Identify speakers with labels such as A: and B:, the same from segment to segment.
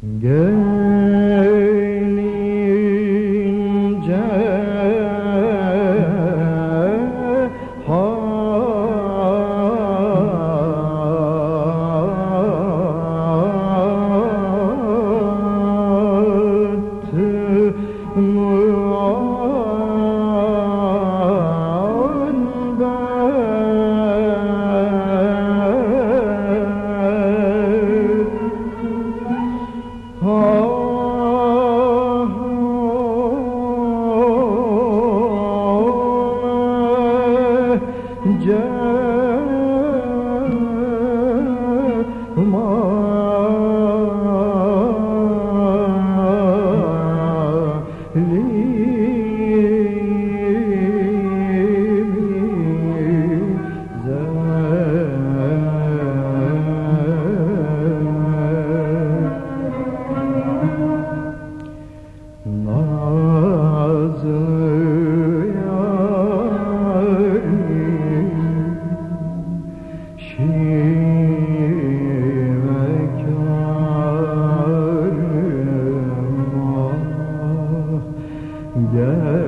A: Good. Yeah. Yar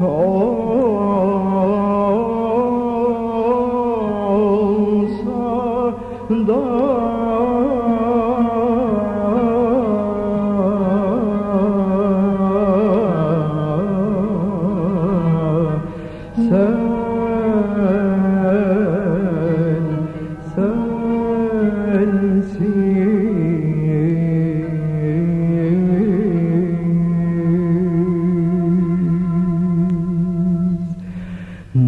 A: Oh.